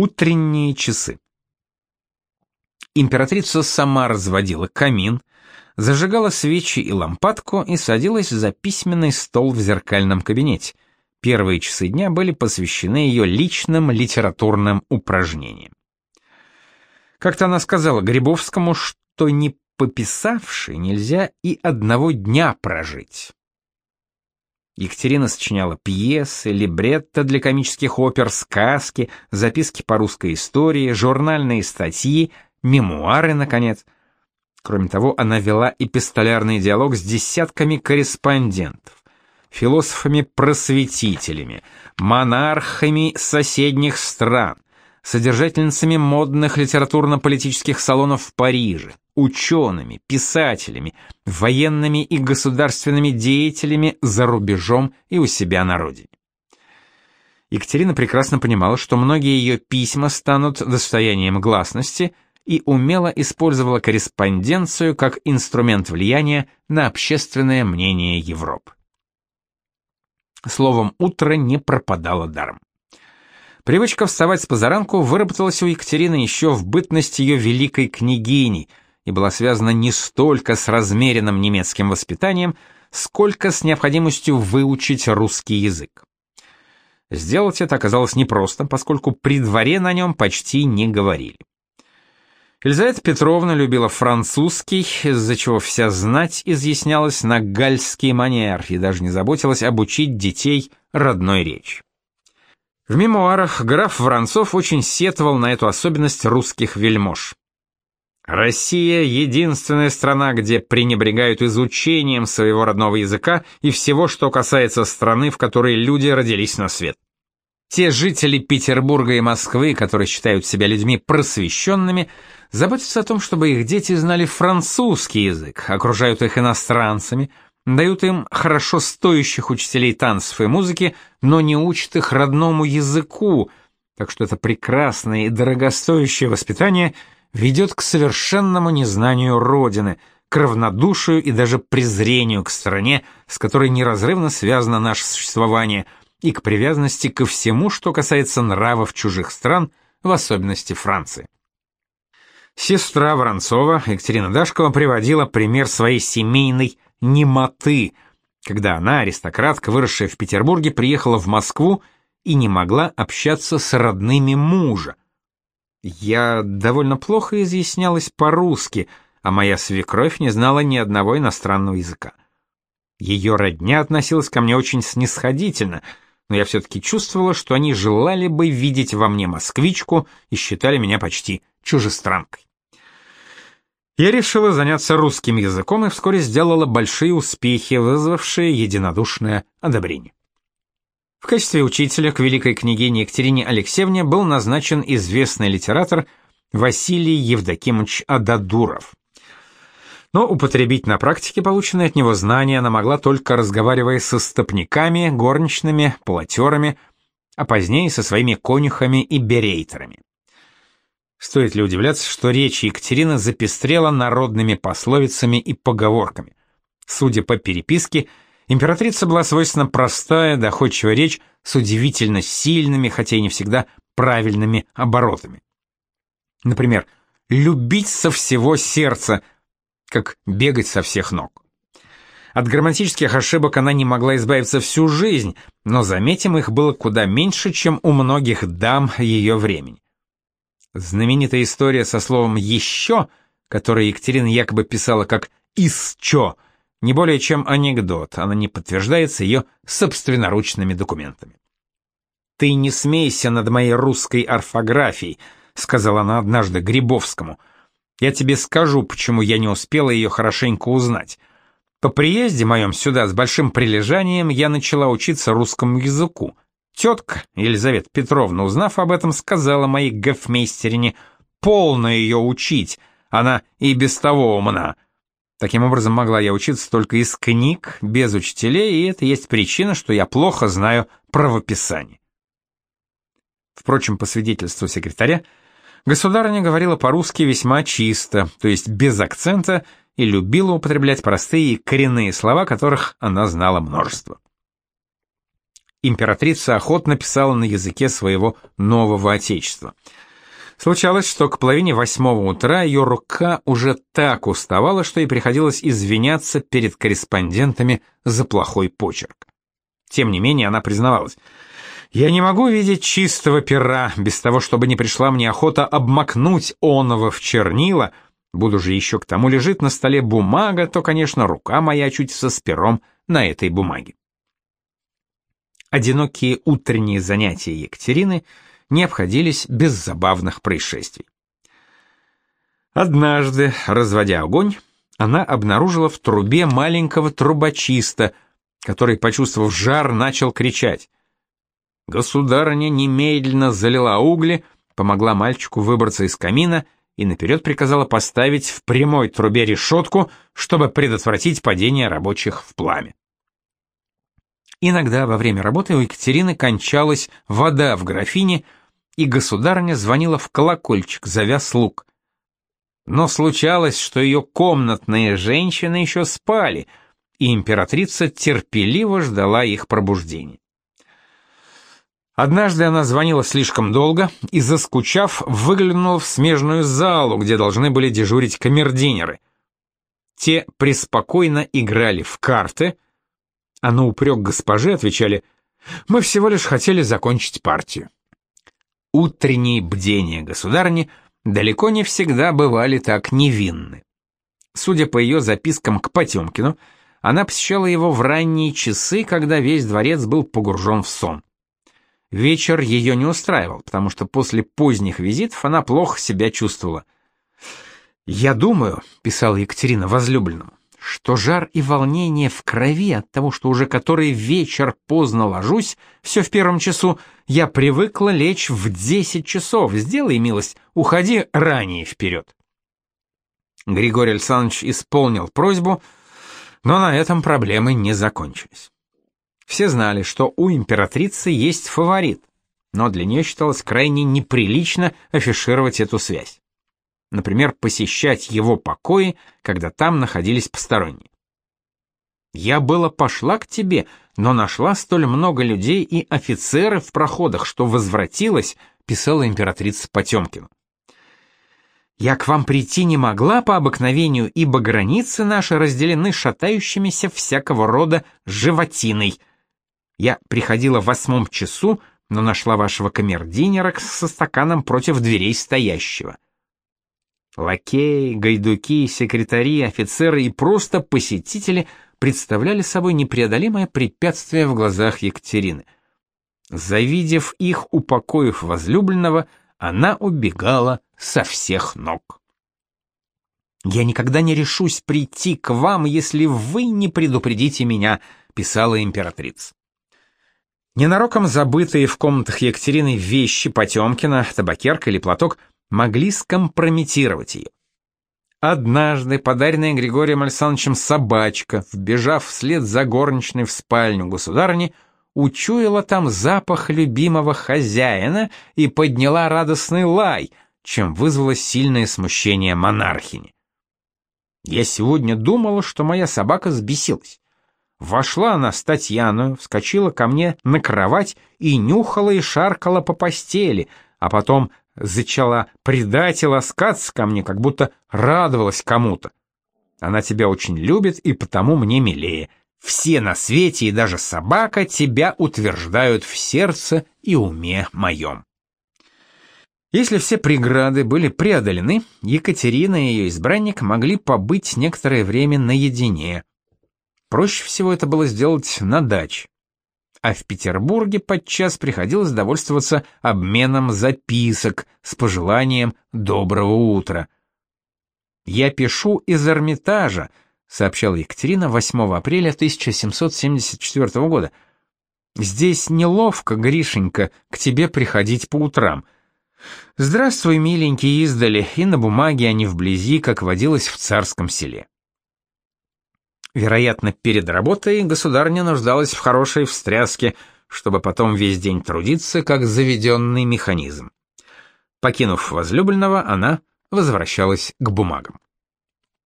Утренние часы. Императрица сама разводила камин, зажигала свечи и лампадку и садилась за письменный стол в зеркальном кабинете. Первые часы дня были посвящены ее личным литературным упражнениям. Как-то она сказала Грибовскому, что не пописавши нельзя и одного дня прожить. Екатерина сочиняла пьесы, либретто для комических опер, сказки, записки по русской истории, журнальные статьи, мемуары, наконец. Кроме того, она вела эпистолярный диалог с десятками корреспондентов, философами-просветителями, монархами соседних стран, содержательницами модных литературно-политических салонов в Париже, учеными, писателями, военными и государственными деятелями за рубежом и у себя на родине. Екатерина прекрасно понимала, что многие ее письма станут достоянием гласности и умело использовала корреспонденцию как инструмент влияния на общественное мнение Европы. Словом, утро не пропадало даром. Привычка вставать с позаранку выработалась у Екатерины еще в бытность ее великой княгиней – и была связана не столько с размеренным немецким воспитанием, сколько с необходимостью выучить русский язык. Сделать это оказалось непросто, поскольку при дворе на нем почти не говорили. Елизавета Петровна любила французский, из-за чего вся знать изъяснялась на гальский манер и даже не заботилась обучить детей родной речи. В мемуарах граф Воронцов очень сетовал на эту особенность русских вельмож. Россия — единственная страна, где пренебрегают изучением своего родного языка и всего, что касается страны, в которой люди родились на свет. Те жители Петербурга и Москвы, которые считают себя людьми просвещенными, заботятся о том, чтобы их дети знали французский язык, окружают их иностранцами, дают им хорошо стоящих учителей танцев и музыки, но не учат их родному языку, так что это прекрасное и дорогостоящее воспитание — ведет к совершенному незнанию Родины, к равнодушию и даже презрению к стране, с которой неразрывно связано наше существование, и к привязанности ко всему, что касается нравов чужих стран, в особенности Франции. Сестра Воронцова, Екатерина Дашкова, приводила пример своей семейной немоты, когда она, аристократка, выросшая в Петербурге, приехала в Москву и не могла общаться с родными мужа, я довольно плохо изъяснялась по-русски, а моя свекровь не знала ни одного иностранного языка. Ее родня относилась ко мне очень снисходительно, но я все-таки чувствовала, что они желали бы видеть во мне москвичку и считали меня почти чужестранкой. Я решила заняться русским языком и вскоре сделала большие успехи, вызвавшие единодушное одобрение. В качестве учителя к великой княгине Екатерине Алексеевне был назначен известный литератор Василий Евдокимович Ададуров. Но употребить на практике полученные от него знания она могла только разговаривая со стопниками, горничными, полотерами, а позднее со своими конюхами и берейтерами. Стоит ли удивляться, что речь Екатерины запестрела народными пословицами и поговорками. Судя по переписке, Императрица была свойственна простая, доходчивая речь с удивительно сильными, хотя и не всегда правильными оборотами. Например, «любить со всего сердца», как бегать со всех ног. От грамматических ошибок она не могла избавиться всю жизнь, но, заметим, их было куда меньше, чем у многих дам ее времени. Знаменитая история со словом «еще», которую Екатерина якобы писала как «исчо», не более чем анекдот, она не подтверждается ее собственноручными документами. «Ты не смейся над моей русской орфографией», — сказала она однажды Грибовскому. «Я тебе скажу, почему я не успела ее хорошенько узнать. По приезде моем сюда с большим прилежанием я начала учиться русскому языку. Тетка Елизавета Петровна, узнав об этом, сказала моей гофмейстерине, полно ее учить, она и без того умна». Таким образом, могла я учиться только из книг, без учителей, и это есть причина, что я плохо знаю правописание. Впрочем, по свидетельству секретаря, государыня говорила по-русски весьма чисто, то есть без акцента, и любила употреблять простые и коренные слова, которых она знала множество. Императрица охотно писала на языке своего нового отечества. Случалось, что к половине восьмого утра ее рука уже так уставала, что ей приходилось извиняться перед корреспондентами за плохой почерк. Тем не менее, она признавалась – я не могу видеть чистого пера, без того, чтобы не пришла мне охота обмакнуть оного в чернила. Буду же еще к тому лежит на столе бумага, то, конечно, рука моя чуть с пером на этой бумаге. Одинокие утренние занятия Екатерины не обходились без забавных происшествий. Однажды, разводя огонь, она обнаружила в трубе маленького трубочиста, который, почувствовав жар, начал кричать. Государыня немедленно залила угли, помогла мальчику выбраться из камина и наперед приказала поставить в прямой трубе решетку, чтобы предотвратить падение рабочих в пламя. Иногда во время работы у Екатерины кончалась вода в графине, и государыня звонила в колокольчик, зовя слуг. Но случалось, что ее комнатные женщины еще спали, и императрица терпеливо ждала их пробуждения. Однажды она звонила слишком долго и, заскучав, выглянула в смежную залу, где должны были дежурить камердинеры. Те преспокойно играли в карты, а на упрек госпожи отвечали «Мы всего лишь хотели закончить партию». Утренние бдения государни далеко не всегда бывали так невинны. Судя по ее запискам к Потемкину, она посещала его в ранние часы, когда весь дворец был погружен в сон. Вечер ее не устраивал, потому что после поздних визитов она плохо себя чувствовала. «Я думаю», — писала Екатерина возлюбленному, «что жар и волнение в крови от того, что уже который вечер поздно ложусь, все в первом часу, я привыкла лечь в десять часов. Сделай милость, уходи ранее вперед». Григорий Александрович исполнил просьбу, но на этом проблемы не закончились. Все знали, что у императрицы есть фаворит, но для нее считалось крайне неприлично афишировать эту связь. Например, посещать его покои, когда там находились посторонние. «Я было пошла к тебе, но нашла столь много людей и офицеров в проходах, что возвратилась», писала императрица Потемкина. «Я к вам прийти не могла по обыкновению, ибо границы наши разделены шатающимися всякого рода животиной», я приходила в восьмом часу, но нашла вашего камердинера со стаканом против дверей стоящего. Лакеи, гайдуки, секретари, офицеры и просто посетители представляли собой непреодолимое препятствие в глазах Екатерины. Завидев их у покоев возлюбленного, она убегала со всех ног. «Я никогда не решусь прийти к вам, если вы не предупредите меня», — писала императрица. Ненароком забытые в комнатах Екатерины вещи Потемкина, табакерка или платок могли скомпрометировать ее. Однажды подаренная Григорием Александровичем собачка, вбежав вслед за горничной в спальню государни, учуяла там запах любимого хозяина и подняла радостный лай, чем вызвало сильное смущение монархини. Я сегодня думала, что моя собака сбесилась. Вошла она с Татьяной, вскочила ко мне на кровать и нюхала и шаркала по постели, а потом зачала предать и ласкаться ко мне, как будто радовалась кому-то. Она тебя очень любит и потому мне милее. Все на свете и даже собака тебя утверждают в сердце и уме моем. Если все преграды были преодолены, Екатерина и ее избранник могли побыть некоторое время наедине, Проще всего это было сделать на даче. А в Петербурге подчас приходилось довольствоваться обменом записок с пожеланием «доброго утра». «Я пишу из Эрмитажа», — сообщала Екатерина 8 апреля 1774 года. «Здесь неловко, Гришенька, к тебе приходить по утрам. Здравствуй, миленький, издали, и на бумаге, а не вблизи, как водилось в царском селе». Вероятно, перед работой государня нуждалась в хорошей встряске, чтобы потом весь день трудиться, как заведенный механизм. Покинув возлюбленного, она возвращалась к бумагам.